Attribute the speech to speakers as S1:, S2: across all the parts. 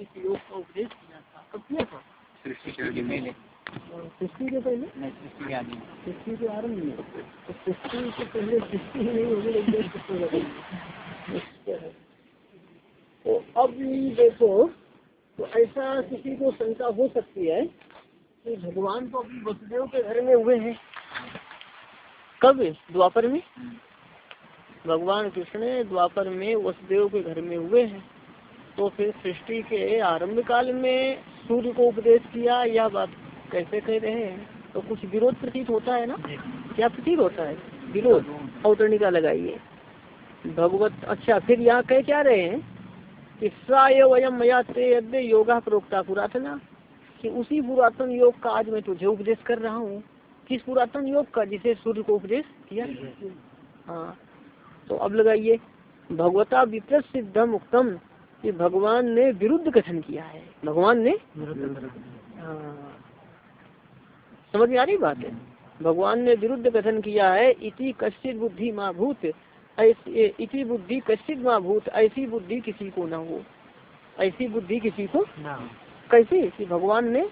S1: इस योग का उपदेश किया था। कब किया था?
S2: सृष्टि के पहले
S1: सृष्टि के पहले?
S2: सृष्टि
S1: आरंभ में। तो सृष्टि से पहले सृष्टि ही नहीं होगी तो उपदेश तो अब देखो तो ऐसा किसी को शंका हो सकती है कि भगवान तो अभी वसुदेव के घर में हुए हैं। कब? द्वापर में? भगवान कृष्ण द्वापर में वसुदेव के घर में हुए हैं। तो फिर सृष्टि के आरंभ काल में सूर्य को उपदेश किया यह बात कैसे कह रहे हैं? तो कुछ विरोध प्रतीत होता है ना? क्या प्रतीत होता है? विरोध। अवतरणिका लगाइए। भगवत अच्छा फिर यहाँ कह क्या रहे हैं? कि वयम मया ते अद्य योगा प्रोक्ता पुरातना कि उसी पुरातन योग का आज मैं तुझे उपदेश कर रहा हूँ। किस पुरातन योग का? जिसे सूर्य को उपदेश किया? हाँ। तो अब लगाइए। भगवता विपरीत सिद्धम उत्तम कि भगवान ने विरुद्ध कथन किया है। भगवान ने हाँ। समझ में आ रही बात है? भगवान ने विरुद्ध कथन किया है इति कश्चित बुद्धि माँ भूत ऐसी इति बुद्धि कश्चित माँ भूत ऐसी बुद्धि किसी को न हो। ऐसी बुद्धि किसी को कैसे? कि भगवान ने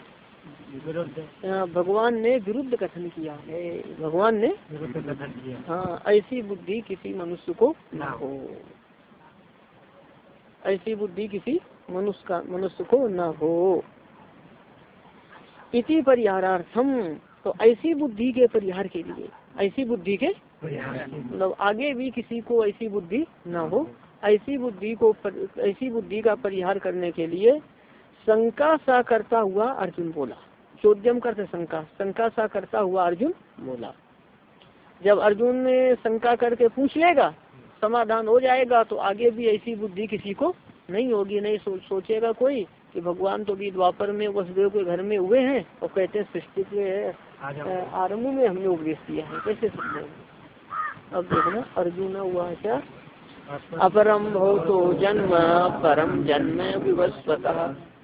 S1: भगवान ने विरुद्ध कथन किया है। भगवान ने विरुद्ध कथन किया हाँ। ऐसी बुद्धि किसी मनुष्य को न हो। ऐसी बुद्धि किसी मनुष्य का मनुष्य को न हो। इति परिहारार्थम तो ऐसी बुद्धि के परिहार के लिए ऐसी बुद्धि के मतलब आगे भी किसी को ऐसी बुद्धि न हो। ऐसी बुद्धि को पर, ऐसी बुद्धि का परिहार करने के लिए शंका सा करता हुआ अर्जुन बोला। चौद्यम करते शंका। शंका सा करता हुआ अर्जुन बोला। जब अर्जुन ने शंका करके पूछ लेगा समाधान हो जाएगा तो आगे भी ऐसी बुद्धि किसी को नहीं होगी नहीं सो, सोचेगा कोई कि भगवान तो भी द्वापर में वसुदेव के घर में हुए हैं और कहते हैं सृष्टि के आरंभ में हमने उपदेश किया है। कैसे समझेंगे अब देखना अर्जुन हुआ क्या? अपरम भवतो जन्म परम जन्म विवस्वत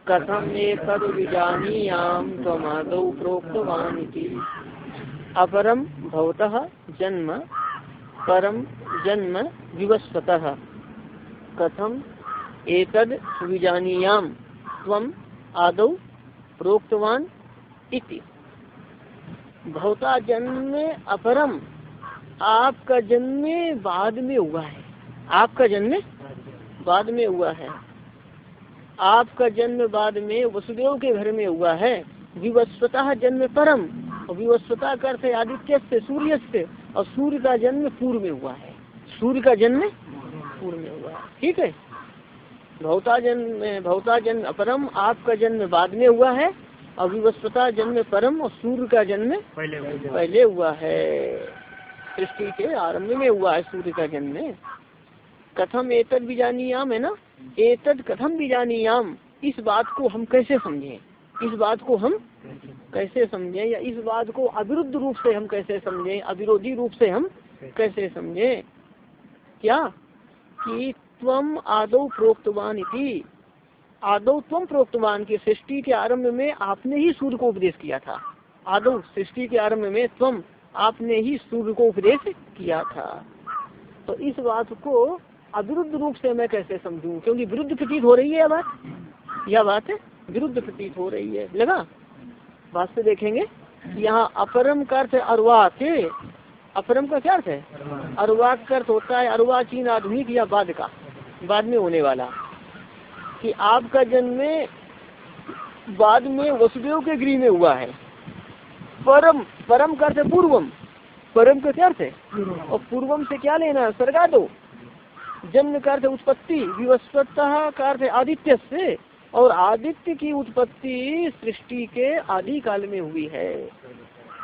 S1: कथम एक विजानीयाम तमादौ प्रोक्तवान अपरम भवत जन्म परम जन्म विवस्वत कथम एतद विजानीयाम तम आदौ प्रोक्तवान इति। भवता जन्म अपरम आपका जन्म बाद में हुआ है। आपका जन्म बाद में हुआ है। आपका जन्म बाद में वसुदेव के घर में हुआ है। विवस्वता जन्म परम विवस्वता करते आदित्य से सूर्य से और सूर्य का जन्म पूर्व में हुआ है। सूर्य का जन्म पूर्व में हुआ है। ठीक है? भौता जन्म भौता जन्म अपरम आपका जन्म बाद में हुआ है विवस्वता जन्म परम और सूर्य का जन्म पहले पहले हुआ है। सृष्टि के आरंभ में हुआ है सूर्य का जन्म। कथम एतद बीजानीयाम है ना? एतद कथम बीजानीयाम इस बात को हम कैसे समझें? इस बात को हम कैसे समझें या इस बात को अविरुद्ध रूप से हम कैसे समझें, अविरोधी रूप से हम कैसे समझें? क्या? कि तम आदो प्रोक्तवान इति। आदो तम प्रोक्तवान की सृष्टि के आरंभ में आपने ही सूर्य को उपदेश किया था। आदो सृष्टि के आरंभ में तम आपने ही सूर्य को उपदेश किया था। तो इस बात को अविरुद्ध रूप से मैं कैसे समझूं? क्योंकि विरुद्ध प्रतीत हो रही है यह बात। यह बात है। विरुद्ध प्रतीत हो रही है। लगा? से देखेंगे। यहाँ अपरम का अर्थ के। अपरम का क्या अर्थ है? अरुआ का अर्थ होता है अरुआ चीन आधुनिक या बाद का। बाद में होने वाला। कि आपका जन्म बाद में वसुदेव के गृह में हुआ है। परम परम का अर्थ पूर्वम। परम का क्या अर्थ है? और पूर्वम से क्या लेना है? सरगा दो जन्म का अर्थ उत्पत्ति। विवस्वता का अर्थ आदित्य से। और आदित्य की उत्पत्ति सृष्टि के आदि काल में हुई है।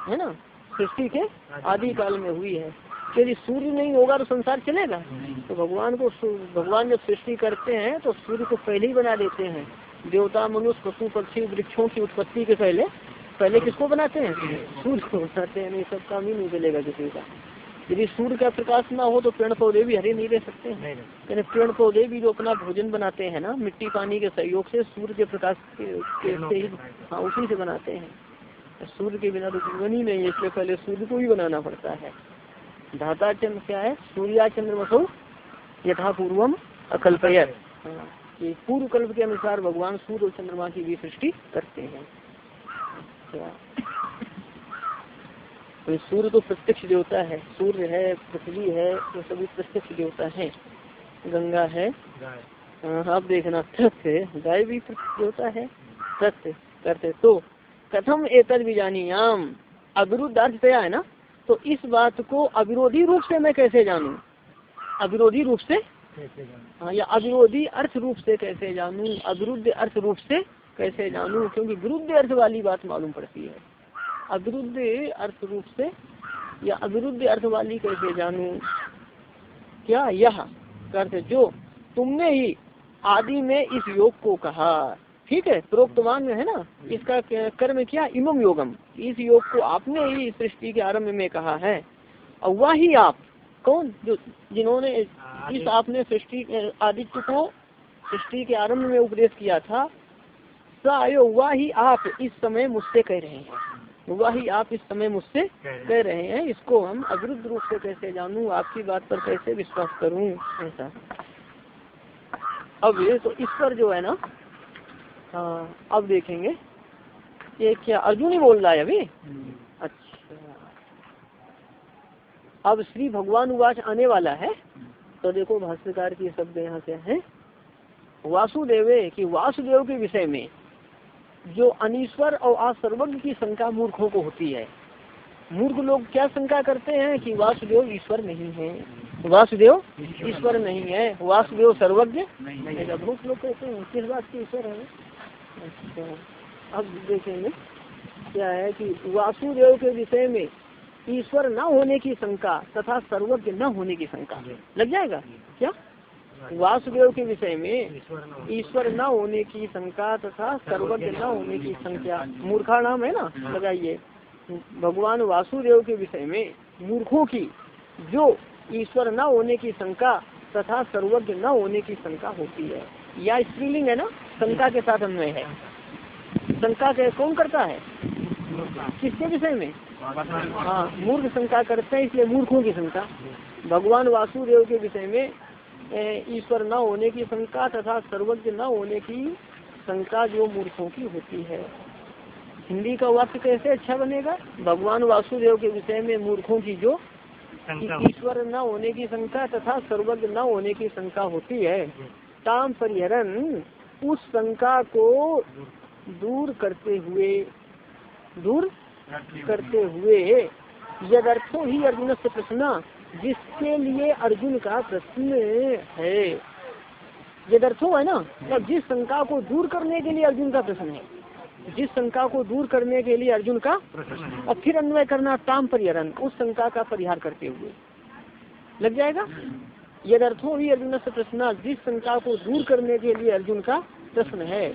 S1: है ना? सृष्टि के आदि काल में हुई है। यदि सूर्य नहीं होगा तो संसार चलेगा? तो भगवान को भगवान जब सृष्टि करते हैं तो सूर्य को पहले ही बना देते हैं। देवता, मनुष्य, पशु, पक्षी, वृक्षों की उत्पत्ति के पहले। पहले किसको बनाते हैं? सूर्य को बनाते हैं। नहीं सब काम ही नहीं चलेगा किसी का। यदि सूर्य का प्रकाश ना हो तो पेड़ पौधे भी हरे नहीं रह सकते। हैं पेड़ पौधे भी जो अपना भोजन बनाते हैं ना मिट्टी पानी के सहयोग से सूर्य के प्रकाश के से ही हाँ उसी से बनाते हैं। सूर्य के बिना तो जीवन ही नहीं है इसलिए पहले सूर्य को ही बनाना पड़ता है। धाता चंद्र क्या है? सूर्या चंद्र मसो यथा पूर्वम अकल्पयत कि पूर्व कल्प के अनुसार भगवान सूर्य और चंद्रमा की भी सृष्टि करते हैं। क्या? सूर्य तो प्रत्यक्ष देवता है सूर्य है पृथ्वी है तो सभी प्रत्यक्ष देवता है। गंगा है हाँ, आप देखना सत्य गाय भी प्रत्यक्ष देवता है सत्य करते तो कथम एतद बीजानियाम अविरुद्ध अर्थ है ना? तो इस बात को अविरोधी रूप से मैं कैसे जानूं? अविरोधी रूप से? हाँ या अविरोधी अर्थ रूप से कैसे जानूं? अविरुद्ध अर्थ रूप से कैसे जानूं? क्योंकि विरुद्ध अर्थ वाली बात मालूम पड़ती है। अविरुद्ध अर्थ रूप से या अविरुद्ध अर्थ वाली कैसे जानू? क्या यह अर्थ जो तुमने ही आदि में इस योग को कहा? ठीक है प्रोक्तवान में है ना? इसका कर्म क्या? इमम योगम। इस योग को आपने ही सृष्टि के आरंभ में कहा है। और वही आप कौन? जो जिन्होंने इस आपने सृष्टि आदित्य को सृष्टि के आरंभ में उपदेश किया था सायो वही आप इस समय मुझसे कह रहे हैं। वही आप इस समय मुझसे कह रहे हैं। इसको हम अविरुद्ध रूप से कैसे जानूं? आपकी बात पर कैसे विश्वास करूँ? ऐसा। अब ये तो इस पर जो है ना हाँ अब देखेंगे ये क्या अर्जुन ही बोल रहा है अभी? अच्छा। अब श्री भगवान उवाच आने वाला है। तो देखो भाष्यकार की शब्द यहाँ से है। वासुदेवे कि वासुदेव के विषय में जो अनिश्वर और असर्वज्ञ की शंका मूर्खों को होती है। मूर्ख लोग क्या शंका करते हैं कि वासुदेव ईश्वर नहीं है? वासुदेव ईश्वर नहीं है। वासुदेव सर्वज्ञ मूर्ख लोग कहते हैं किस बात की ईश्वर है? अच्छा अब देखेंगे क्या है कि वासुदेव के विषय में ईश्वर न होने की शंका तथा सर्वज्ञ न होने की शंका। लग जाएगा? क्या? वासुदेव के विषय में ईश्वर न होने की शंका तथा सर्वज्ञ न होने की संख्या। मूर्खा नाम है ना? लगाइए। भगवान वासुदेव के विषय में मूर्खों की जो ईश्वर न होने की शंका तथा सर्वज्ञ न होने की शंका होती है। या स्त्रीलिंग है ना? शंका के साथ अन्वय है। शंका के कौन करता है? किसके विषय में? हाँ मूर्ख शंका करते हैं इसलिए मूर्खों की शंका। भगवान वासुदेव के विषय में ईश्वर न होने की शंका तथा सर्वज्ञ न होने की शंका जो मूर्खों की होती है। हिंदी का वाक्य कैसे अच्छा बनेगा? भगवान वासुदेव के विषय में मूर्खों की जो ईश्वर न होने की शंका तथा सर्वज्ञ न होने की शंका होती है। ताम परिहरन उस शंका को दूर करते हुए दूर करते हुए यदर्थो ही अर्जुन से प्रश्न जिसके लिए अर्जुन का प्रश्न है। ये यदर्थो है ना मतलब जिस शंका को दूर करने के लिए अर्जुन का प्रश्न है जिस शंका को दूर करने के लिए अर्जुन का और फिर अन्वय करना ताम परिहरन उस शंका का परिहार करते हुए। लग जाएगा? यदर्थो ही अर्जुन से प्रश्न जिस शंका को दूर करने के लिए अर्जुन का प्रश्न है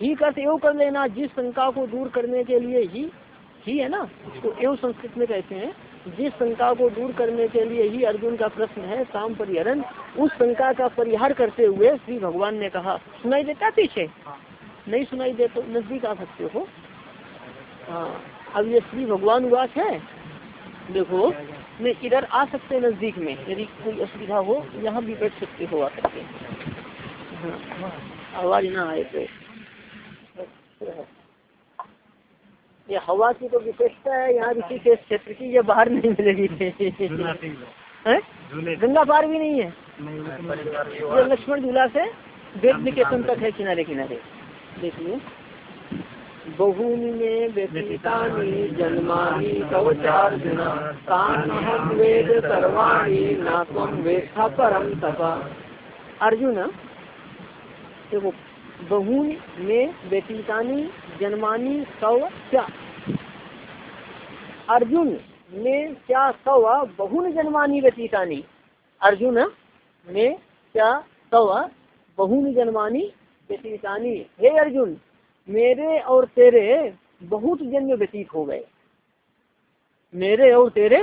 S1: ठीक है एवं कर लेना जिस शंका को दूर करने के लिए ही ही है ना उसको एवं संस्कृत में कहते हैं। जिस शंका को दूर करने के लिए ही अर्जुन का प्रश्न है शाम परिहरण, उस शंका का परिहार करते हुए श्री भगवान ने कहा, सुनाई देता पीछे? नहीं सुनाई दे तो नज़दीक आ सकते हो। हाँ अब ये श्री भगवान उवास है। देखो मैं इधर आ सकते नज़दीक में, यदि कोई असुविधा हो, यहाँ भी बैठ सकते हो, आ सकते हाँ आवाज़ ना आए तो। ये हवा की तो विशेषता है यहाँ ऋषिकेश क्षेत्र की ये बाहर नहीं मिलेगी। गंगा पार भी नहीं है? ये लक्ष्मण झूला से वेद निकेतन तक है किनारे किनारे। देखिए। बहूनि मे व्यतीतानि जन्मानि कवचार्जुन। तान्हं वेद सर्वाणि न परम तप। अर्जुन देखो बहूनि में व्यतीतानि जन्मानि सव क्या अर्जुन में क्या सव बहुन जन्मानी व्यतीतानि? अर्जुन में क्या सव बहुन जन्मानी व्यतीतानि? हे अर्जुन, मेरे और तेरे बहुत जन्म व्यतीत हो गए। मेरे और तेरे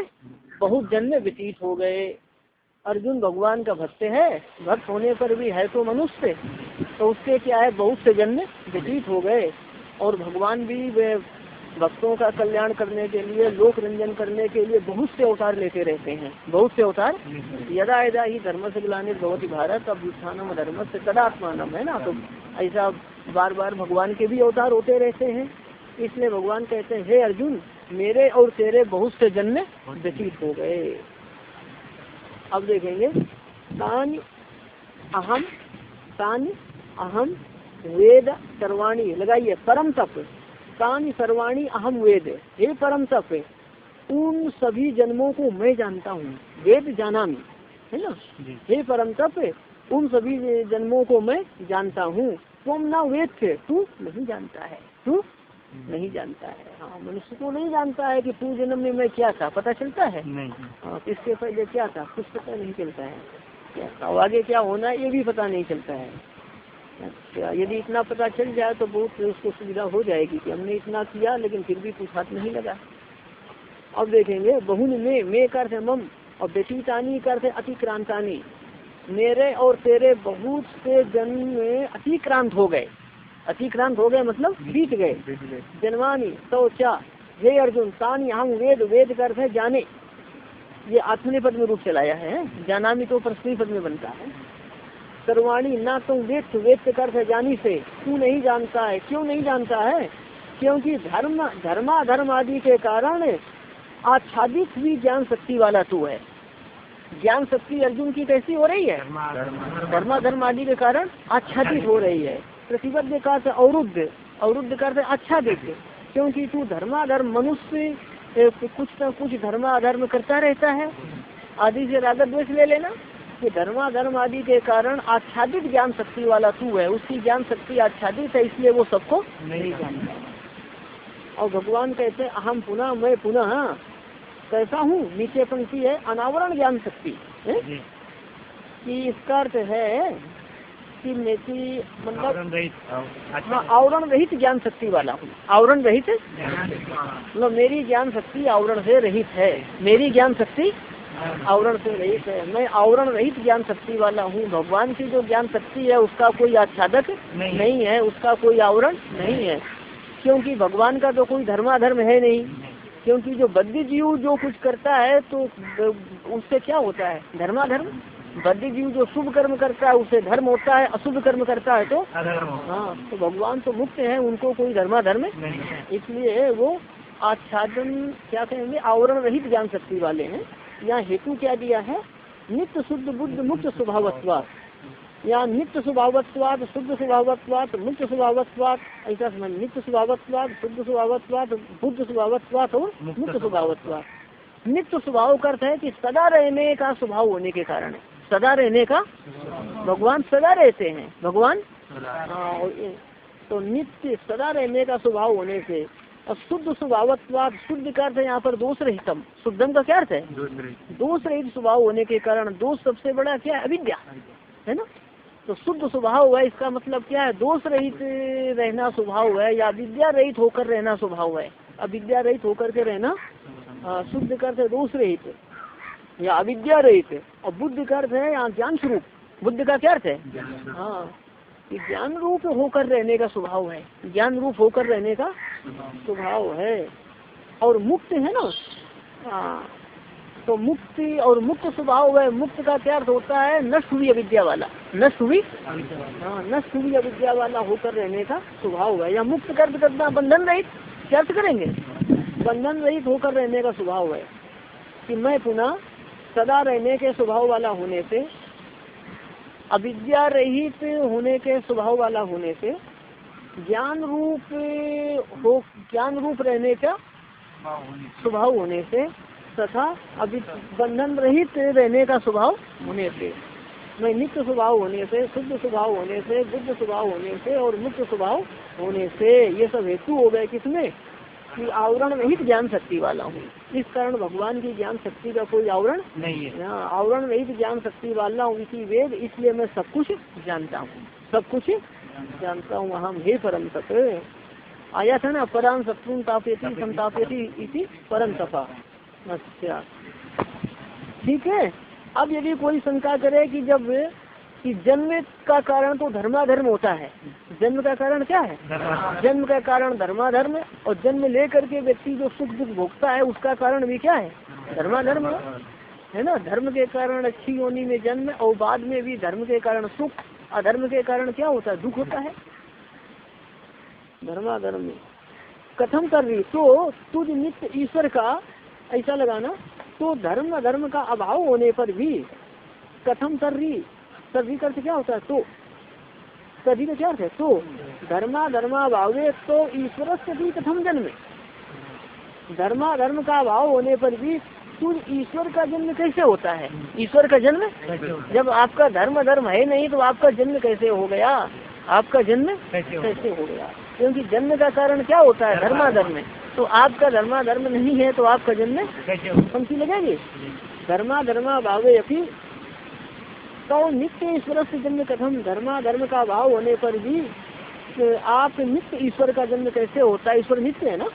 S1: बहुत जन्म व्यतीत हो गए। अर्जुन भगवान का भक्त है, भक्त होने पर भी है तो मनुष्य तो उसके क्या है, बहुत से जन्म व्यतीत हो गए। और भगवान भी भक्तों का कल्याण करने के लिए, लोक रंजन करने के लिए बहुत से अवतार लेते रहते हैं। बहुत से अवतार? यदा यदा ही धर्म से ग्लानित भगवती भारत, अब उत्थानम धर्म से कदात्मानम है ना? तो ऐसा बार बार भगवान के भी अवतार होते रहते हैं। इसलिए भगवान कहते हैं, हे अर्जुन, मेरे और तेरे बहुत से जन्म व्यतीत हो गए। अब देखेंगे, तान अहम तान अहम वेद सर्वाणी लगाइए, परम तप। तान सर्वाणी अहम वेद। हे परम तप उन सभी जन्मों को मैं जानता हूँ वेद जाना मी है ना? हे परम तप उन सभी जन्मों को मैं जानता हूँ। तुम ना वेद थे तू नहीं जानता है। तू नहीं जानता है। हाँ मनुष्य को नहीं जानता है कि पूर्व जन्म में मैं क्या था। पता चलता है?
S2: नहीं।
S1: हाँ इसके पहले क्या था? कुछ पता नहीं चलता है। क्या था? आगे क्या होना है ये भी पता नहीं चलता है। अच्छा यदि इतना पता चल जाए तो बहुत उसको सुविधा हो जाएगी कि हमने इतना किया, लेकिन फिर भी कुछ हाथ नहीं लगा। अब देखेंगे, बहुन में मैं कर थे मम, और व्यतीतानी कर थे अतिक्रांतानी। मेरे और तेरे बहुत से जन्म में अतिक्रांत हो गए। अतिक्रांत हो गए मतलब बीत गए। जन्मानी तो क्या हे अर्जुन, तानी हम वेद वेद कर थे जाने। ये आत्मनि पद में रूप चलाया है जानामी तो प्रश्नी पद में बनता है। सर्वाणी ना तुम वेद वेद कर थे जानी से। तू नहीं जानता है। क्यों नहीं जानता है? क्योंकि धर्म धर्मा धर्म आदि के कारण आच्छादित भी ज्ञान शक्ति वाला तू है। ज्ञान शक्ति अर्जुन की कैसी हो रही है? धर्मा धर्म आदि के कारण आच्छादित हो रही है। प्रतिबद्ध का अवरुद्ध अवरुद्ध करते आच्छादित। क्योंकि तू धर्माधर्म मनुष्य कुछ न कुछ धर्माधर्म करता रहता है। आदि से रागत द्वेष ले लेना। कि धर्माधर्म आदि के कारण आच्छादित ज्ञान शक्ति वाला तू है उसकी ज्ञान शक्ति आच्छादित है इसलिए वो सबको नहीं जानता। और भगवान कहते हैं अहम पुनः मैं पुनः कैसा हूँ? नीचे पंक्ति है अनावरण ज्ञान शक्ति। कि इसका अर्थ है कि मेरी मतलब हाँ आवरण रहित ज्ञान शक्ति वाला हूँ। आवरण रहित? मतलब मेरी ज्ञान शक्ति आवरण से रहित है। मेरी ज्ञान शक्ति आवरण से रहित है। मैं आवरण रहित ज्ञान शक्ति वाला हूँ। भगवान की जो ज्ञान शक्ति है उसका कोई आच्छादक नहीं, नहीं है। उसका कोई आवरण नहीं नहीं है। क्योंकि भगवान का तो कोई धर्माधर्म है नहीं। क्योंकि जो बद्ध जीव जो कुछ करता है तो उससे क्या होता है? धर्माधर्म? बद्ध जीव जो शुभ कर्म करता है उसे धर्म होता है अशुभ कर्म करता है तो? हाँ। तो भगवान तो मुक्त है उनको कोई धर्माधर्म इसलिए वो आच्छादन क्या कहेंगे आवरण रहित ज्ञान शक्ति वाले हैं। यहाँ हेतु क्या दिया है? नित्य शुद्ध बुद्ध मुक्त स्वभावत्वाद यहाँ नित्य स्वभावत्वाद शुद्ध स्वभावत्वाद मुक्त स्वभावत्वाद ऐसा समझ नित्य स्वभावत्वाद शुद्ध स्वभावत्वाद बुद्ध स्वभावत्वाद और मुक्त स्वभावत्वाद नित्य स्वभाव का अर्थ है कि सदा रहने का स्वभाव होने के कारण है। सदा रहने का? भगवान सदा रहते हैं। भगवान? हाँ। तो नित्य सदा रहने का स्वभाव होने से और शुद्ध स्वभावत्वाद शुद्ध का अर्थ है यहाँ पर दोष रहितम शुद्धम का क्या अर्थ है? दोष रहित स्वभाव होने के कारण दोष सबसे बड़ा क्या है? अविद्या। है ना? तो शुद्ध स्वभाव है इसका मतलब क्या है? दोष रहित रहना स्वभाव है या विद्या रहित होकर रहना स्वभाव है। अविद्या रहित होकर के रहना शुद्ध का अर्थ है दोष रहित या अविद्या रहित और बुद्ध का अर्थ है यहाँ ज्ञान स्वरूप। बुद्ध का क्या अर्थ है? हाँ। ज्ञान रूप होकर रहने का स्वभाव है। ज्ञान रूप होकर रहने का स्वभाव है। और मुक्त है ना? हाँ। तो मुक्ति और मुक्त स्वभाव है। मुक्त का क्या अर्थ होता है? नष्ट हुई अविद्या वाला। नष्ट हुई? हाँ नष्ट हुई अविद्या वाला होकर रहने का स्वभाव है। या मुक्त कर्म करना बंधन रहित? क्या अर्थ करेंगे? बंधन रहित होकर रहने का स्वभाव है। कि मैं पुनः सदा रहने के स्वभाव वाला होने से अविद्या रहित होने के स्वभाव वाला होने से ज्ञान रूप हो, ज्ञान रूप रहने का स्वभाव होने से तथा अभी बंधन रहित रहने का स्वभाव होने से, मैं नित्य स्वभाव होने से, शुद्ध स्वभाव होने से, बुद्ध स्वभाव होने से और मुक्त स्वभाव होने से, ये सब हेतु हो गए किसमें? कि आवरण रहित ज्ञान शक्ति वाला हूँ। इस कारण भगवान की ज्ञान शक्ति का कोई आवरण
S2: नहीं है।
S1: आवरण रहित ज्ञान शक्ति वाला हूँ इसी वेद इसलिए मैं सब कुछ जानता हूँ। सब कुछ जानता हूँ हम हे परम तप। आया था ना पराम शत्रु तापेती संतापेती इसी परम तपा। अच्छा। ठीक है? अब यदि कोई शंका करे कि जब कि जन्म का कारण तो धर्माधर्म होता है। जन्म का कारण क्या है? जन्म का कारण धर्माधर्म और जन्म लेकर के व्यक्ति जो सुख दुख भोगता है उसका कारण भी क्या है? धर्माधर्म है। ना? धर्म के कारण अच्छी योनि में जन्म और बाद में भी धर्म के कारण सुख अधर्म के कारण क्या होता है? दुख होता है। धर्माधर्म में। कथम कर रही तो तुझ नित्य ईश्वर का ऐसा लगाना तो धर्म धर्म का अभाव होने पर भी कथम कर रही सर्वी अर्थ क्या होता है? तो। सभी का क्या अर्थ है? तो। धर्मा धर्मा भावे तो ईश्वर से भी कथम जन्म। धर्मा धर्म का अभाव होने पर भी तुझ ईश्वर का जन्म कैसे होता है? ईश्वर का जन्म? जब आपका धर्म धर्म है नहीं तो आपका जन्म कैसे हो गया? आपका जन्म कैसे हो गया? क्योंकि जन्म का कारण क्या होता है? धर्मा धर्माधर्म तो आपका धर्माधर्म नहीं है तो आपका जन्म पंक्ति लगेगी धर्मा धर्मा भावे अपनी तो नित्य ईश्वर से जन्म कथम धर्मा धर्म का भाव होने पर भी आप नित्य ईश्वर का जन्म कैसे होता है? ईश्वर नित्य है ना?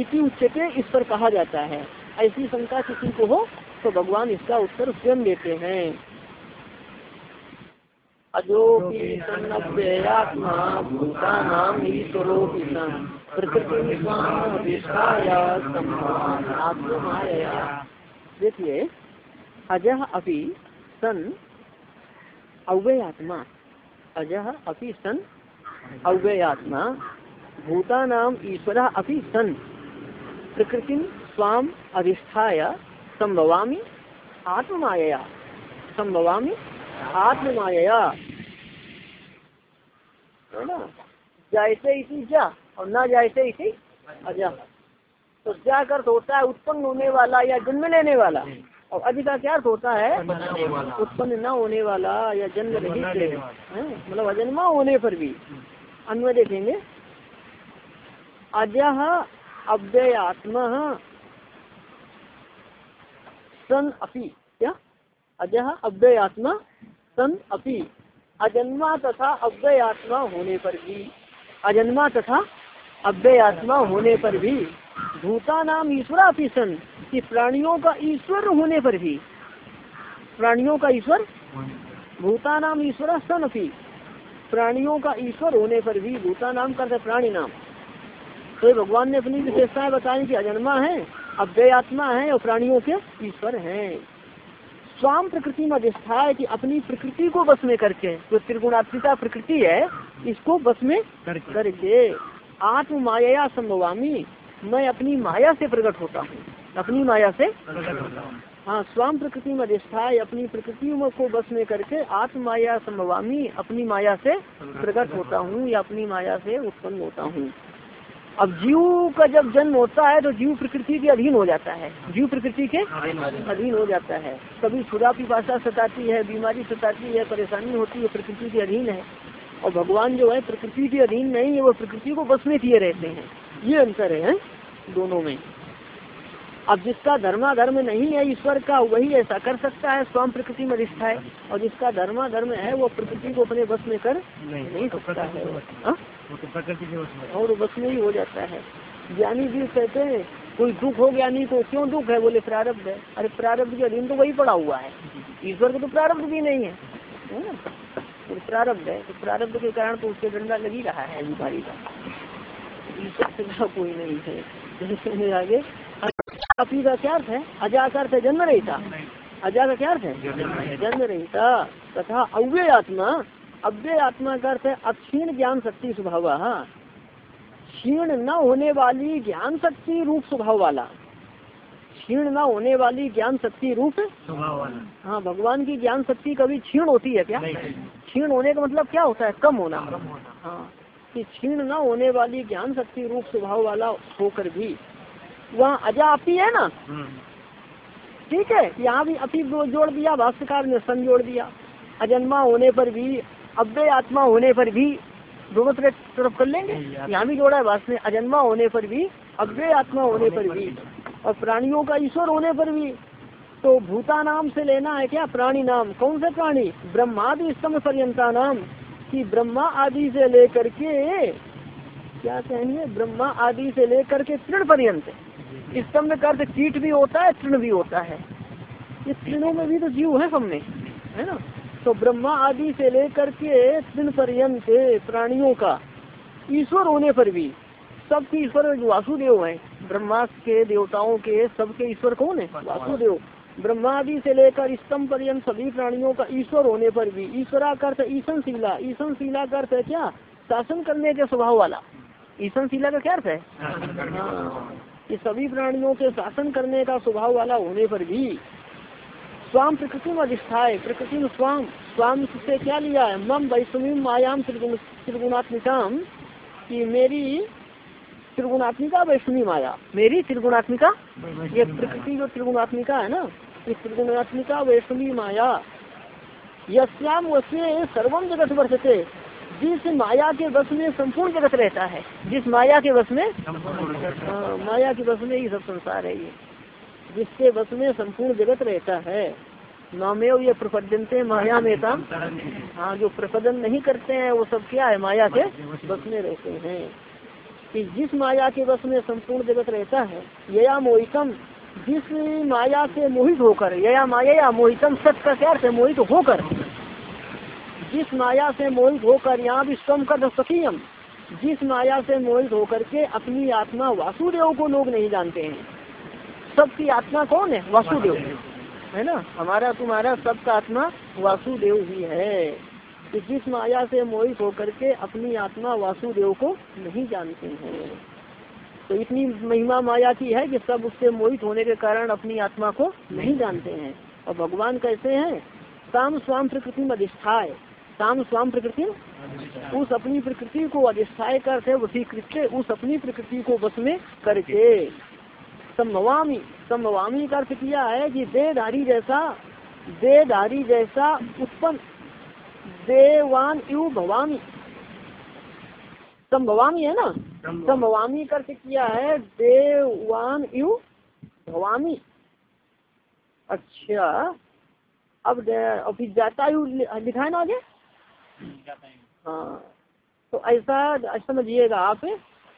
S1: इसी उच्चते ईश्वर कहा जाता है। ऐसी शंका किसी को हो तो भगवान इसका उत्तर स्वयं देते हैं। भूतानाम ईश्वरोपि देखिए अजह अपि सन अव्ययात्मा। अजह अपि सन। अव्ययात्मा। भूतानाम ईश्वर अपि सन। प्रकृति स्वाम अधिष्ठाय संभवामी आत्ममाया संभवामी आत्ममाया है ना? जायसे इसी जा। और ना जायसे इसी अजा। तो क्या अर्थ होता है उत्पन्न होने वाला या जन्म लेने वाला? और अधि का क्या अर्थ होता है? उत्पन्न न होने वाला। या जन्म रहित मतलब अजन्मा होने पर भी। अन्वय देखेंगे। अजह अव्ययात्मा सन अपी। क्या? अजह अव्ययात्मा सन अपी। अजन्मा तथा अव्ययात्मा होने पर भी। अजन्मा तथा अव्ययात्मा होने पर भी। भूता नाम ईश्वर सन कि प्राणियों का ईश्वर होने पर भी। प्राणियों का ईश्वर? भूता नाम ईश्वर सन अपी प्राणियों का ईश्वर होने पर भी भूता नाम करते प्राणी नाम। तो भगवान ने अपनी विशेषताएँ बताई कि अजन्मा है अव्ययात्मा है और प्राणियों के ईश्वर है। स्वाम प्रकृति में अधिष्ठा है कि अपनी प्रकृति को बस में करके जो तो त्रिगुणात्मिका प्रकृति है इसको बस में करके। आत्म माया संभवामी। मैं अपनी माया से प्रकट होता हूँ। अपनी माया से? हाँ। स्वाम प्रकृति में अधिष्ठा अपनी प्रकृति को बस में करके आत्म माया संभवामी अपनी माया से प्रकट होता हूँ या अपनी माया से उत्पन्न होता हूँ। अब जीव का जब जन्म होता है तो जीव प्रकृति के अधीन हो जाता है। जीव प्रकृति के अधीन हो जाता है। कभी छुरा पिपाशा सताती है बीमारी सताती है परेशानी होती है प्रकृति के अधीन है। और भगवान जो है प्रकृति के अधीन नहीं है वो प्रकृति को बस में किए रहते हैं। ये अंतर है, दोनों में। अब जिसका धर्मा धर्म नहीं है ईश्वर का वही ऐसा कर सकता है स्वयं प्रकृति में रिश्ता है। और जिसका धर्मा धर्म है वो प्रकृति को अपने बस में कर नहीं, नहीं सकता है। हाँ? और बस में ही हो जाता है। ज्ञानी जी कहते हैं कोई दुख हो ज्ञानी को क्यों दुख है? बोले प्रारब्ध है। अरे प्रारब्ध के अधीन तो वही पड़ा हुआ है। ईश्वर को तो प्रारब्ध भी नहीं है। तो प्रारब्ध है। तो प्रारब्ध के कारण तो उससे डंडा लगी रहा है बीमारी का ईश्वर से कोई नहीं है आगे अपी का क्या अर्थ है अजा का अर्थ है जन्म रहता अजा का क्या अर्थ है जन्म रहता तथा अव्य आत्मा अव्यय आत्मा का अर्थ है अक्षीण ज्ञान शक्ति स्वभाव क्षीण न होने वाली। ज्ञान शक्ति रूप स्वभाव वाला क्षीण न होने वाली ज्ञान शक्ति रूप स्वभाव वाला। हाँ भगवान की ज्ञान शक्ति कभी क्षीण होती है क्या? क्षीण होने का मतलब क्या होता है? कम होना। हाँ। कि क्षीण न होने वाली ज्ञान शक्ति रूप स्वभाव वाला होकर भी वहाँ अजा अपी है ना? ठीक है यहाँ भी अपी जोड़ दिया भाष्यकार ने सन जोड़ दिया। अजन्मा होने पर भी अव्यय आत्मा होने पर भी दोनों तरफ़ तरफ़ कर लेंगे? यहाँ भी जोड़ा है में अजन्मा होने पर भी अव्य आत्मा होने पर भी और प्राणियों का ईश्वर होने पर भी। तो भूता नाम से लेना है क्या? प्राणी नाम। कौन से प्राणी? ब्रह्मादि स्तम पर्यंता नाम। कि ब्रह्मा आदि से लेकर के, क्या कहेंगे? ब्रह्मा आदि से लेकर के तृण पर्यंत। स्तंभ का अर्थ कीट भी होता है, तृण भी होता है। ये तृणों में भी तो जीव है सबने है ना? तो ब्रह्मा आदि से लेकर के तृण पर्यंत प्राणियों का ईश्वर होने पर भी सबके ईश्वर वासुदेव है। ब्रह्मा के देवताओं के सबके ईश्वर कौन है? वासुदेव। ब्रह्मादि से लेकर स्तम पर्यंत सभी प्राणियों का ईश्वर होने पर भी ईश्वरा का अर्थ ईशन शिला ईशन शिला का अर्थ है क्या? शासन करने के स्वभाव वाला। ईशन शिला का क्या अर्थ है? ये सभी प्राणियों के शासन करने का स्वभाव वाला होने पर भी स्वाम प्रकृति में अधिष्ठाए प्रकृति में स्वाम। स्वाम से क्या लिया है? मम वैष्णवी मायाम त्रिगुणात्मिकाम, कि मेरी त्रिगुणात्मिका वैष्णवी माया, मेरी त्रिगुणात्मिका? ये प्रकृति जो त्रिगुणात्मिका है ना इस वैष्णवी माया यश्याम वश्य सर्वम जगत वर्षते जिस माया के वश में संपूर्ण जगत रहता है जिस माया के वश में हाँ, माया के वश में ही सब संसार है ये। जिसके वश में संपूर्ण जगत रहता है नामेव ये प्रपद्यंते माया में हाँ जो प्रपदन नहीं करते हैं वो सब क्या है माया के वश में रहते हैं। कि जिस माया के वश में संपूर्ण जगत रहता है यया मोहितम जिस माया से मोहित होकर यया माया या मोहितम सत्य का है मोहित होकर जिस माया से मोहित होकर यहाँ भी स्वम का दस्तकीयम जिस माया से मोहित होकर के अपनी आत्मा वासुदेव को लोग नहीं जानते हैं। सबकी आत्मा कौन है? वासुदेव। है ना? हमारा तुम्हारा सबका आत्मा वासुदेव ही है। जिस माया से मोहित होकर के अपनी आत्मा वासुदेव को नहीं जानते हैं। तो इतनी महिमा माया की है कि सब उससे मोहित होने के कारण अपनी आत्मा को नहीं जानते हैं। और भगवान कैसे हैं? काम स्वाम प्रकृति में अधिष्ठाए काम स्वाम प्रकृति? उस अपनी प्रकृति को अधिष्ठाय करते वसीकृत उस अपनी प्रकृति को बस में करके। संभवामी संभवामी का अर्थ किया है कि देहधारी जैसा देहधारी जैसा उत्पन्न, देवान यु भवामी। संभवामी है ना? संभवामी। का अर्थ किया है देवान यु भवामी। अच्छा। अब अभी जाता यु लिखा है ना आगे? हाँ। तो ऐसा समझिएगा आप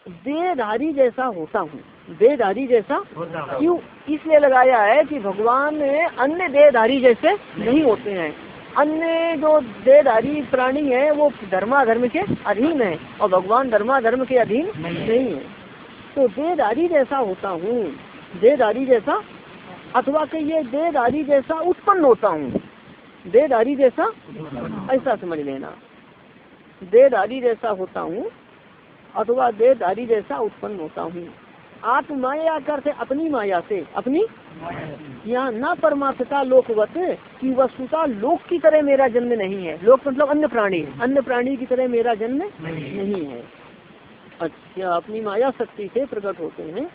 S1: देहधारी जैसा होता हूँ। देधारी जैसा क्यों? इसलिए लगाया है कि भगवान अन्य देहधारी जैसे नहीं होते हैं। अन्य जो देहधारी प्राणी है वो धर्माधर्म के अधीन है और भगवान धर्माधर्म के अधीन नहीं है। तो देहधारी जैसा होता हूँ देहधारी जैसा अथवा के कहिए देहधारी जैसा उत्पन्न होता हूँ देहधारी जैसा ऐसा समझ लेना। देहधारी जैसा होता हूँ अथवा देहधारी जैसा उत्पन्न होता हूँ। आत्म माया करते अपनी माया से अपनी यहाँ न परमार्थता लोकवत की वस्तुता लोक की तरह मेरा जन्म नहीं है। लोक मतलब अन्य प्राणी अन्य प्राणी की तरह मेरा जन्म नहीं है। अच्छा अपनी माया शक्ति से प्रकट होते हैं।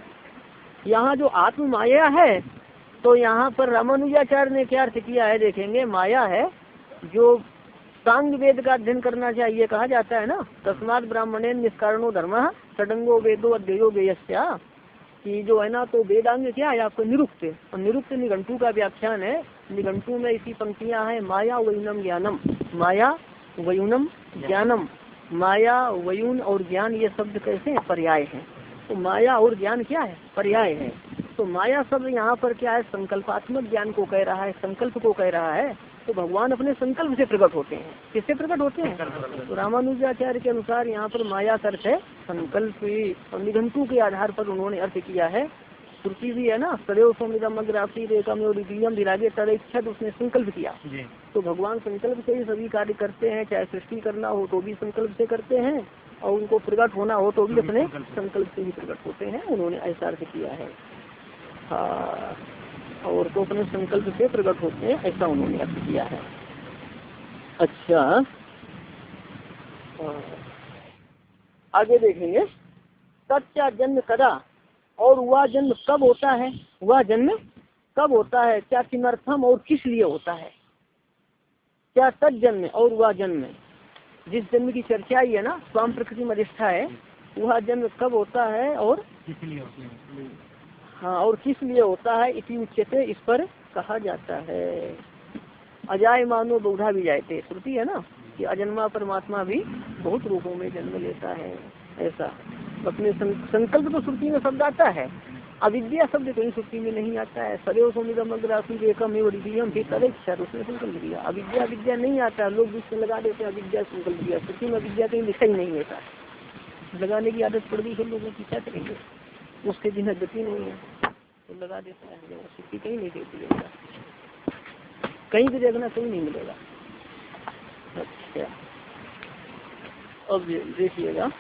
S1: यहाँ जो आत्म माया है तो यहाँ पर रामानुजाचार्य ने क्या अर्थ किया है देखेंगे? माया है जो सांग वेद का अध्ययन करना चाहिए कहा जाता है ना? तस्मात ब्राह्मणे निष्कारणो धर्म सडंगो वेदो अध्ययो व्यस्या कि जो है ना तो वेदांग क्या है आपको निरुक्त। और निरुक्त निघंटू का व्याख्यान है। निघंटू में इसी पंक्तियाँ हैं, माया वयुनम ज्ञानम। माया वयुनम ज्ञानम। माया वयुन और ज्ञान, ये शब्द कैसे हैं? पर्याय है। तो माया और ज्ञान क्या है? पर्याय है। तो माया शब्द यहाँ पर क्या है? संकल्पात्मक ज्ञान को कह रहा है संकल्प को कह रहा है। तो भगवान अपने संकल्प से प्रकट होते हैं। किससे प्रकट होते हैं? तो रामानुजाचार्य के अनुसार यहाँ पर माया अर्थ है संकल्प और निघंटू के आधार पर उन्होंने अर्थ किया है। श्रुति भी है ना सदैव सोमिदम अग्राफी रेखा में और विरागे उसने संकल्प किया। तो भगवान संकल्प से ही सभी कार्य करते हैं चाहे सृष्टि करना हो तो भी संकल्प से करते हैं और उनको प्रकट होना हो तो भी अपने संकल्प से ही प्रकट होते हैं। उन्होंने ऐसा अर्थ किया है। हाँ। और तो अपने संकल्प से प्रकट होते हैं ऐसा उन्होंने अर्थ किया है। अच्छा। हाँ। आगे देखेंगे। सच्चा जन्म कदा और वह जन्म कब होता है? वह जन्म कब होता है? क्या किमर्थम और किस लिए होता है? क्या सच जन्म और वह जन्म? जिस जन्म की चर्चा ही है ना स्वाम प्रकृति में अधिष्ठा है वह जन्म कब होता है और किस लिए हाँ? और किस लिए होता है? इसी उच्चते इस पर कहा जाता है। अजाय मानो बौधा भी जाते श्रुति है ना? कि अजन्मा परमात्मा भी बहुत रूपों में जन्म लेता है। ऐसा। अपने संकल्प तो श्रुति में शब्द आता है। अविद्या शब्द कहीं श्रुति में नहीं आता है। सदैव सोमिदम अग्रासी एकम एवं भी तरे उसने संकल्प दिया अविद्या अविद्या नहीं आता। लोग बीच लगा देते अविद्या, संकल्प दिया श्रुति में अविद्या कहीं लिखा ही नहीं होता लगाने की आदत पड़ गई है लोगों की। क्या करेंगे? उसके बिना गति नहीं है। तो लगा देता है स्थिति कहीं नहीं देती है। कहीं भी देखना कहीं नहीं मिलेगा। अच्छा। अब देखिएगा।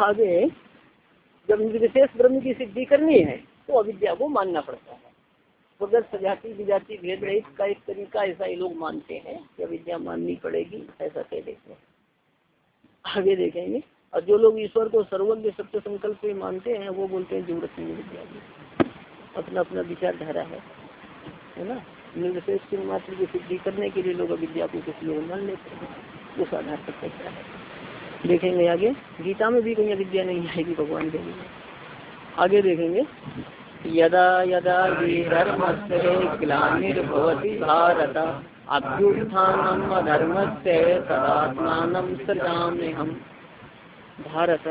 S1: आगे, जब विशेष ब्रह्म की सिद्धि करनी है तो अविद्या को मानना पड़ता है। अगर सजाति विजाति, भेद रहित का एक तरीका ऐसा ही लोग मानते हैं कि अविद्या माननी पड़ेगी, ऐसा कह देते हैं। आगे देखेंगे। और जो लोग ईश्वर को सर्वज्ञ सत्य संकल्प से मानते हैं, वो बोलते हैं ज़रूरत नहीं विद्या अपना अपना विचारधारा है। है ना? निर्विशेष मात्र की सिद्धि करने के लिए लोग अविद्या को कुछ लोग मान लेते हैं। उस आधार पर कहता है? देखेंगे आगे। गीता में भी कहीं अविद्या नहीं आएगी, भगवान के लिए आगे देखेंगे। यदा यदा धर्म ग्लानिर्भवती भारत, अभ्युत्थानम अधर्म से तदात्मान सृजामे हम भारत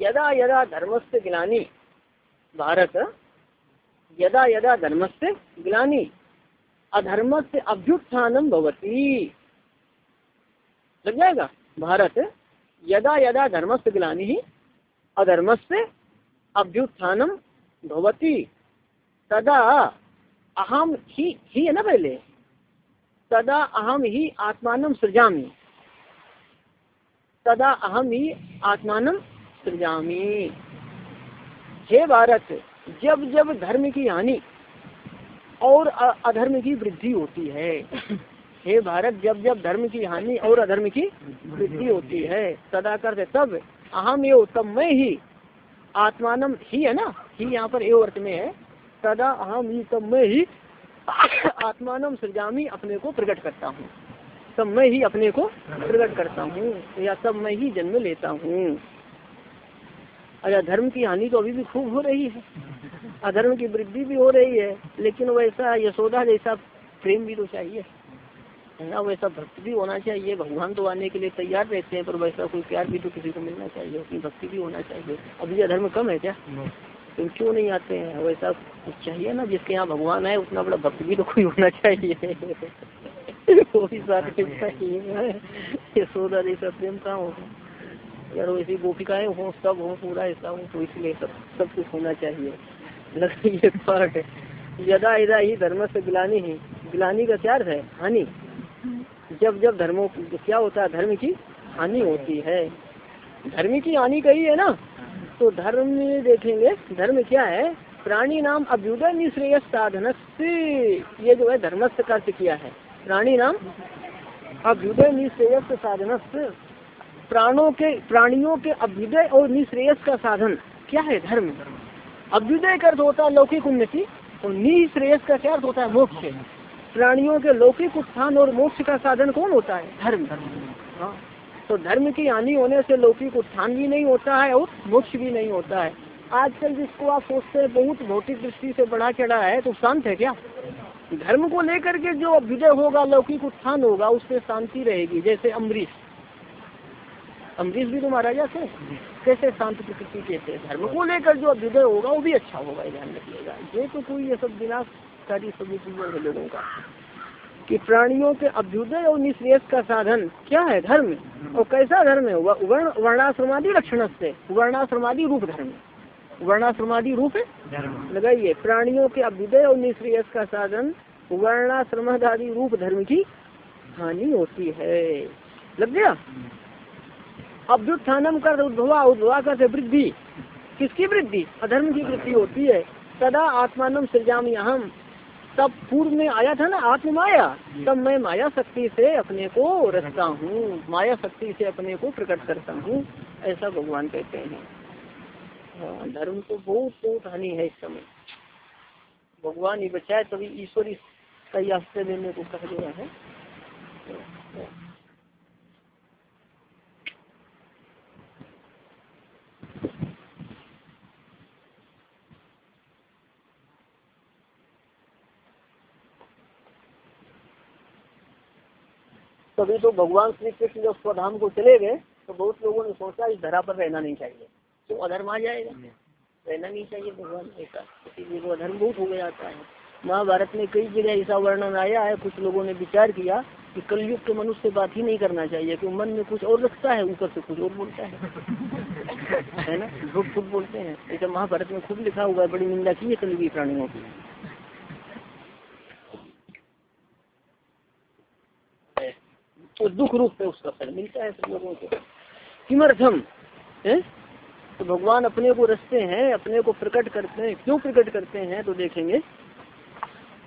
S1: यदा यदा धर्म से ग्लानी, भारत यदा यदा धर्म से ग्लानी अधर्म से अभ्युत्थानम भवती। लग जाएगा? भारत, यदा यदा धर्म से ग्लानी अधर्म से अभ्युत्थानम भवती। तदा अहम ही ही है ना पहले। तदा अहम ही आत्मान सृजामी। तदा अहम ही आत्मान सृजामी। हे भारत, जब जब धर्म की हानि और अधर्म की वृद्धि होती है, हे भारत, जब जब धर्म की हानि और अधर्म की वृद्धि होती है, सदा करते तब अहम एव तब मैं ही, आत्मान ही है ना, ही यहाँ पर एव अर्थ में है, सदा अहम ही तब मैं ही, आत्मान सृजामी अपने को प्रकट करता हूँ। तब मैं ही अपने को प्रकट करता हूँ या तब मैं ही जन्म लेता हूँ। अच्छा धर्म की हानि तो अभी भी खूब हो रही है। अधर्म की वृद्धि भी हो रही है लेकिन वैसा यशोदा जैसा प्रेम भी तो चाहिए। ना वैसा भक्त भी होना चाहिए भगवान तो आने के लिए तैयार रहते हैं पर वैसा कोई प्यार भी तो किसी को मिलना चाहिए अपनी भक्ति भी होना चाहिए। अभी अधर्म कम है क्या? तो क्यों नहीं आते हैं? वैसा कुछ चाहिए ना जिसके यहाँ भगवान है उतना बड़ा भक्त भी तो कोई होना चाहिए। वो भी साथ चाहिए ये सोदा जैसा प्रेम कहाँ होगा यार वैसी गोपिकाएँ हो सब हो, पूरा ऐसा हो तो इसलिए सब सब कुछ होना चाहिए। ये पार्ट है। यदा यदा ही धर्म से गिलानी ही। गिलानी का क्या है? हानि। जब जब धर्मों क्या होता है? धर्म की हानि होती है। धर्म की हानि कही है ना? तो धर्म में देखेंगे, धर्म क्या है? प्राणी नाम अभ्युदय निश्रेय साधन से ये जो है, धर्मस्थ का किया है। प्राणी नाम अभ्युदय निश्रेय साधन प्राणों के, प्राणियों के अभ्युदय और निश्रेयस का साधन। क्या है धर्म? अभ्युदय का अर्थ होता है लौकिक उन्नति और निश्रेयस का क्या अर्थ होता है? मोक्ष। प्राणियों के लौकिक उत्थान और मोक्ष का साधन कौन होता है? धर्म। हाँ। तो धर्म की हानि होने से लौकिक उत्थान भी नहीं होता है और मोक्ष भी नहीं होता है। आजकल जिसको आप सोचते हैं, बहुत भौतिक दृष्टि से बढ़ा चढ़ा है तो शांत है क्या? धर्म को लेकर के जो अभ्युदय होगा, लौकिक उत्थान होगा उससे शांति रहेगी, जैसे अम्बरीश। अम्बरीश भी तो महाराजा थे। कैसे शांत प्रकृति के थे? धर्म को लेकर जो अभ्युदय होगा, वो भी अच्छा होगा ध्यान रखिएगा। ये तो कोई ये सब विनाश सारी सभी चीज़ों है लोगों का। कि प्राणियों के अभ्युदय और निश्रेष का साधन क्या है? धर्म। और कैसा धर्म है? वर्ण वर्णाश्रमादि लक्षण से वर्णाश्रमादि रूप धर्म वर्णाश्रमादि रूप लगाइए। प्राणियों के अभ्युदय और निश्रेयस का साधन वर्णाश्रमादि रूप धर्म की हानि होती है। लग गया? अभ्युत्थानम कर उद्भवा उद्भवा कर वृद्धि। किसकी वृद्धि? अधर्म की वृद्धि होती है। सदा आत्मान सृजामी अहम तब पूर्व में आया था ना? आत्म माया। तब मैं माया शक्ति से अपने को रचता हूँ। माया शक्ति से अपने को प्रकट करता हूँ। ऐसा भगवान कहते हैं। हाँ, धर्म तो बहुत बहुत हानि है इस समय। भगवान ही बचाए तभी ईश्वर का आश्रय देने को कह गया है। तभी तो भगवान श्री कृष्ण जब स्वधाम को चले गए तो बहुत लोगों ने सोचा इस धरा पर रहना नहीं चाहिए। तो अधर्म आ जाएगा। रहना नहीं चाहिए भगवान ऐसा इसीलिए वो अधर्म बहुत हो गया है। महाभारत में कई जगह ऐसा वर्णन आया है, कुछ लोगों ने विचार किया कि कलयुग के मनुष्य से बात ही नहीं करना चाहिए कि मन में कुछ और रखता है, ऊपर से कुछ और बोलता है। है ना? झूठ फूट बोलते हैं। ऐसा महाभारत में खुद लिखा हुआ है, बड़ी निंदा की है कलयुगी प्राणियों की। तो दुख रूप में उसका फल मिलता है सब लोगों को। किमर्थम? है? तो भगवान अपने को रचते हैं, अपने को प्रकट करते हैं। क्यों प्रकट करते हैं तो देखेंगे।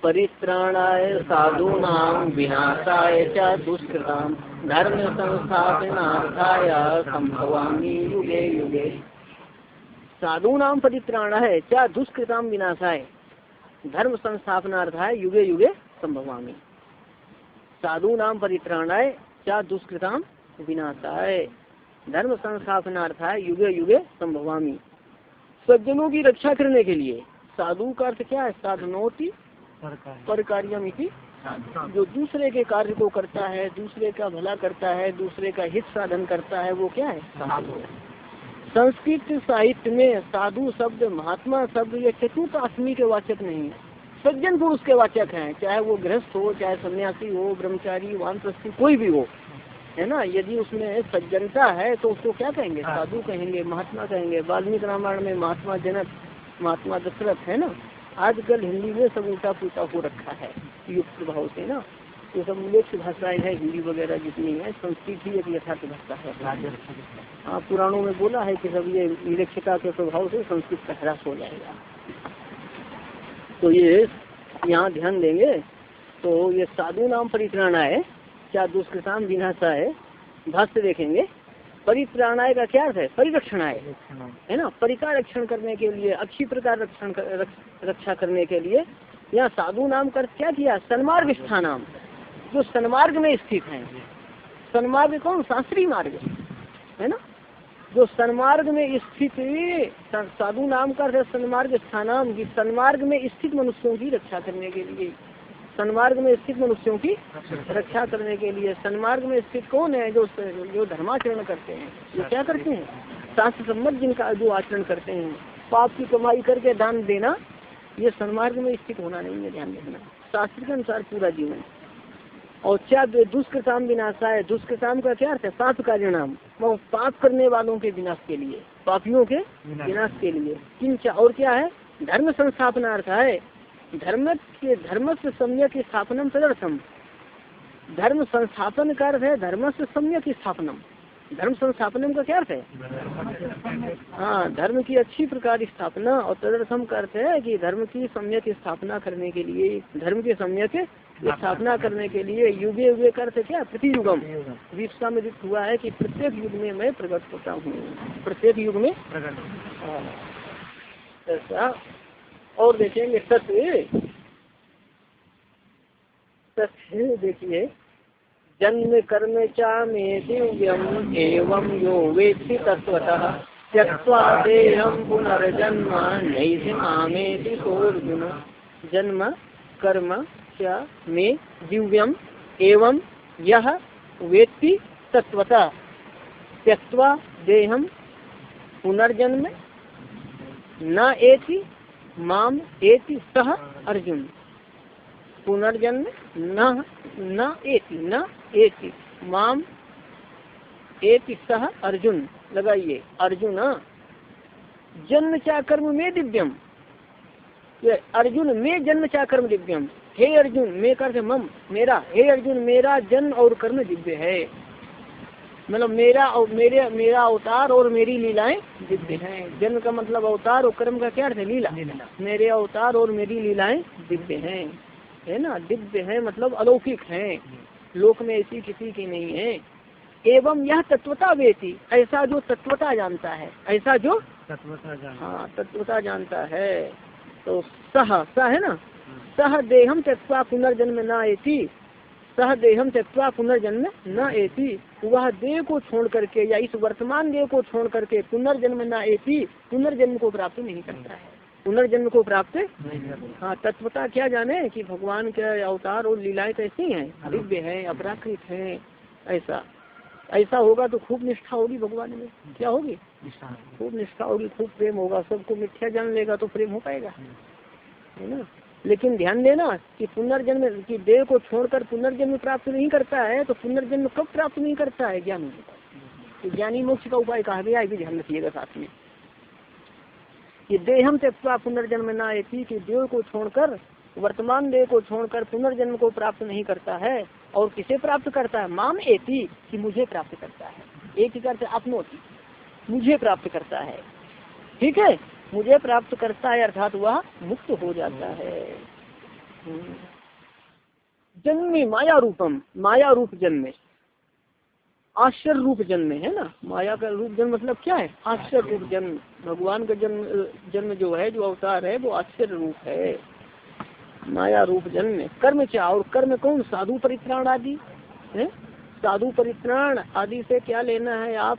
S1: परित्राणाय साधु नाम विनाशाय च दुष्कृताम धर्म संस्थापनार्थाय संभवामी युगे युगे। साधु नाम परित्राण है क्या दुष्कृताम विनाशाय। धर्म संस्थापनार्थाय युगे युगे संभवामी साधु नाम परित्राणाय क्या दुष्कृताम विनाशाय। धर्म संस्थापनार्थाय युगे युगे संभवामी। सज्जनों की रक्षा करने के लिए साधु का अर्थ क्या है? साधनोति पर कार्यम जो दूसरे के कार्य को करता है दूसरे का भला करता है दूसरे का हित साधन करता है वो क्या है? साधु। संस्कृत साहित्य में साधु शब्द महात्मा शब्द ये चतुर्थ आत्मी के वाचक नहीं है। सज्जन पुरुष के वाचक हैं चाहे वो गृहस्थ हो चाहे सन्यासी हो ब्रह्मचारी वानप्रस्थी कोई भी हो। है ना? यदि उसमें सज्जनता है तो उसको क्या कहेंगे? साधु कहेंगे महात्मा कहेंगे वाल्मीकि रामायण में महात्मा जनक महात्मा दशरथ है ना? आजकल हिंदी में सब उल्टा पुलटा हो रखा है युक्त भाव से ना? ये सब मिलेक्ष भाषाएँ हैं हिंदी वगैरह जितनी है संस्कृत ही एक यथार्थ भाषा है। हाँ पुराणों में बोला है कि सब ये निरीक्षता के प्रभाव से संस्कृत का ह्रास हो जाएगा। तो ये यहाँ ध्यान देंगे तो ये साधु नाम परिक्रणा है क्या दुष्कृताम विनाशा है। भाष्य देखेंगे। परित्राणाय का क्या अर्थ है? परिरक्षणाय। है ना? परिकार रक्षण करने के लिए अच्छी प्रकार रक्षण कर, रक्षा करने के लिए यहाँ साधु नाम कर क्या किया? सन्मार्ग स्थानाम। जो सन्मार्ग में स्थित है। सन्मार्ग कौन? शास्त्रीय मार्ग। है ना? जो सन्मार्ग में स्थित साधु नाम का सन्मार्ग स्थानाम सन्मार्ग में स्थित मनुष्यों की रक्षा करने के लिए। सन्मार्ग में स्थित मनुष्यों की रक्षा करने के लिए सन्मार्ग में स्थित कौन है जो जो धर्माचरण करते हैं? जो क्या करते हैं? शास्त्र सम्मत जिनका जो आचरण करते हैं पाप की कमाई करके दान देना ये सन्मार्ग में स्थित होना नहीं है ध्यान रखना। शास्त्र के अनुसार पूरा जीवन। और क्या दुष्कृताम विनाशा है दुष्कृताम का क्या अर्थ है? पाप कार्य नाम वो पाप करने वालों के विनाश के लिए पापियों के विनाश के लिए। किंचा और क्या है? धर्म संस्थापना अर्थ है। धर्म के धर्म से सम्यक स्थापनम तदर्थम धर्म संस्थापन का अर्थ है धर्म से सम्यक स्थापनम। धर्म संस्थापनम का क्या अर्थ है? हाँ धर्म की अच्छी प्रकार स्थापना और तदर्थम का अर्थ है कि धर्म की सम्यक स्थापना करने के लिए धर्म के सम्यक स्थापना करने के लिए युगे युगे का अर्थ क्या? प्रति युगम विश्वा में हुआ है कि प्रत्येक युग में मैं प्रकट होता हूँ। प्रत्येक युग में? हाँ। ऐसा और देखेंगे सत्य सत्य देखिए। जन्म कर्म चा में दिव्यम एवं यो वेत्ति तत्वतः त्यक्वा देहम पुनर्जन्म नैषिमामेति सोर्जुन जन्म कर्म चा मे दिव्यम एवं यह वेत्ति तत्वतः त्यक्वा देहम पुनर्जन्म न एति माम एति सह अर्जुन। पुनर्जन्म न न एति न एति। माम एति सह अर्जुन। लगाइए, अर्जुन। जन्म चा कर्म में दिव्यम। अर्जुन में जन्म चा कर्म दिव्यम। हे अर्जुन, मैं कर मम, मेरा, हे अर्जुन, मेरा जन्म और कर्म दिव्य है। मतलब मेरा और मेरे मेरा अवतार और मेरी लीलाएँ दिव्य हैं। जन्म का मतलब अवतार और कर्म का क्या अर्थ है? लीला। मेरे अवतार और मेरी लीलाएँ दिव्य हैं। है ना? दिव्य है मतलब अलौकिक हैं। लोक में ऐसी किसी की नहीं है। एवं यह तत्वता बेटी ऐसा जो तत्वता जानता है। ऐसा जो? तत्वता हाँ। तत्वता जानता है। तो सह सह है ना? सह देहम तत्वा पुनर्जन्म न ऐसी सह देहम त्यक्वा पुनर्जन्म न ऐसी वह देह को छोड़ करके या इस वर्तमान देह को छोड़ करके पुनर्जन्म न ऐसी पुनर्जन्म को प्राप्त नहीं करता है। पुनर्जन्म को प्राप्त हाँ तत्वता क्या जाने कि भगवान के अवतार और लीलाएँ कैसी हैं दिव्य है अपराकृत है ऐसा। ऐसा होगा तो खूब निष्ठा होगी भगवान में। क्या होगी? खूब निष्ठा होगी खूब प्रेम होगा सबको मिथ्या जान लेगा तो प्रेम हो पाएगा। है ना? लेकिन ध्यान देना कि पुनर्जन्म, की देह को छोड़कर पुनर्जन्म प्राप्त नहीं करता है तो पुनर्जन्म कब प्राप्त नहीं करता है, ज्ञान तो ज्ञानी मोक्ष का उपाय कहा गया भी ध्यान रखिएगा साथ में। कि देहम त्यक्वा पुनर्जन्म न ऐसी कि देह को छोड़कर, वर्तमान देह को छोड़कर पुनर्जन्म को प्राप्त नहीं करता है, और किसे प्राप्त करता है? माम एति, कि मुझे प्राप्त करता है। एक ही करते अपनोति मुझे प्राप्त करता है। ठीक है? मुझे प्राप्त करता है, अर्थात वह मुक्त हो जाता है। जन्मे माया रूपम, माया रूप जन्मे। आश्चर्य रूप जन्म, है ना? माया का रूप जन्म मतलब क्या है? आश्चर्य रूप जन्म। भगवान का जन्म जन्म जो है, जो अवतार है, वो आश्चर्य रूप है। माया रूप जन्म। कर्म क्या? और कर्म कौन? साधु परित्राण आदि, है? साधु परित्राण आदि से क्या लेना है आप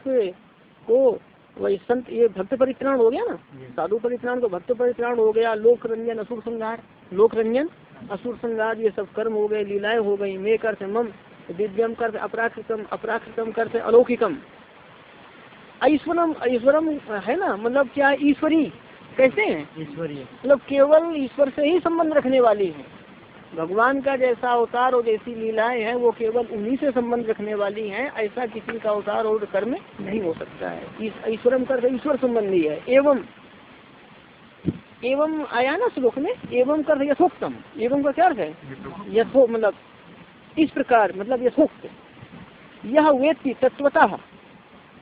S1: को? वही संत ये भक्त परित्राण हो गया ना? साधु परित्राण तो भक्त परित्राण हो गया लोक रंजन असुर संघार लोक रंजन असुर संघार ये सब कर्म हो गए लीलाएँ हो गई मे कर से मम दिव्यम कर अपराकृतम अपराकृतम कर से अलौकिकम। ईश्वरम ईश्वरम है ना? मतलब क्या ईश्वरी? कैसे है? ईश्वरी मतलब केवल ईश्वर से ही संबंध रखने वाली है। भगवान का जैसा अवतार और जैसी लीलाएँ हैं, वो केवल उन्हीं से संबंध रखने वाली हैं, ऐसा किसी का अवतार और कर्म नहीं हो सकता है। ईश्वरम कर ईश्वर संबंधी है। एवं एवं आया ना श्लोक में? एवं कर यथोक्तम। एवं का क्या अर्थ है? यथो मतलब इस प्रकार मतलब यथोक्त। यह वेद की तत्वता।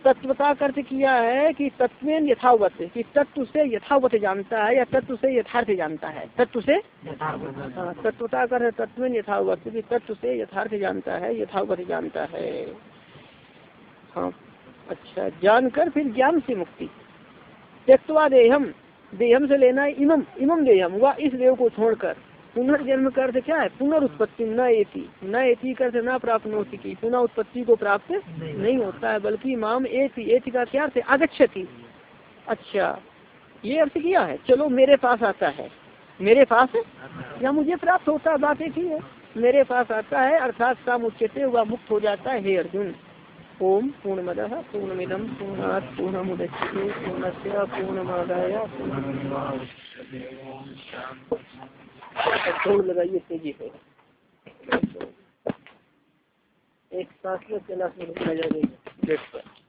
S1: तत्वता अर्थ किया है कि तत्व यथावत कि तत्व से यथावत जानता है या तत्व से यथार्थ जानता है? तत्व से तत्वता कर तत्व यथावत कि तत्व से यथार्थ जानता है यथावत जानता है। हाँ अच्छा जानकर फिर ज्ञान से मुक्ति। त्यक्वा देहम देहम से लेना इमम इमम देहम वह इस देव को छोड़कर। पुनर्जन्म का अर्थ क्या है? पुनरुत्पत्ति न एति। न एति का अर्थ न प्राप्त हो सकी पुनः उत्पत्ति को प्राप्त नहीं होता है, बल्कि माम एति। एति का क्या अर्थ है? अच्छा ये अर्थ किया है? चलो, मेरे पास आता है। मेरे पास? या मुझे प्राप्त होता है? बात एक ही है। मेरे पास आता है, अर्थात काम उच्चते हुआ मुक्त हो जाता है, हे अर्जुन। ओम पूर्ण मद पूर्णमिदम पूर्णात पूर्ण मुदच्य पूर्णस्य पूर्णमादाय। पूर्ण दौड़ लगाइए तेज़ी से। एक सांस में चला जाएगी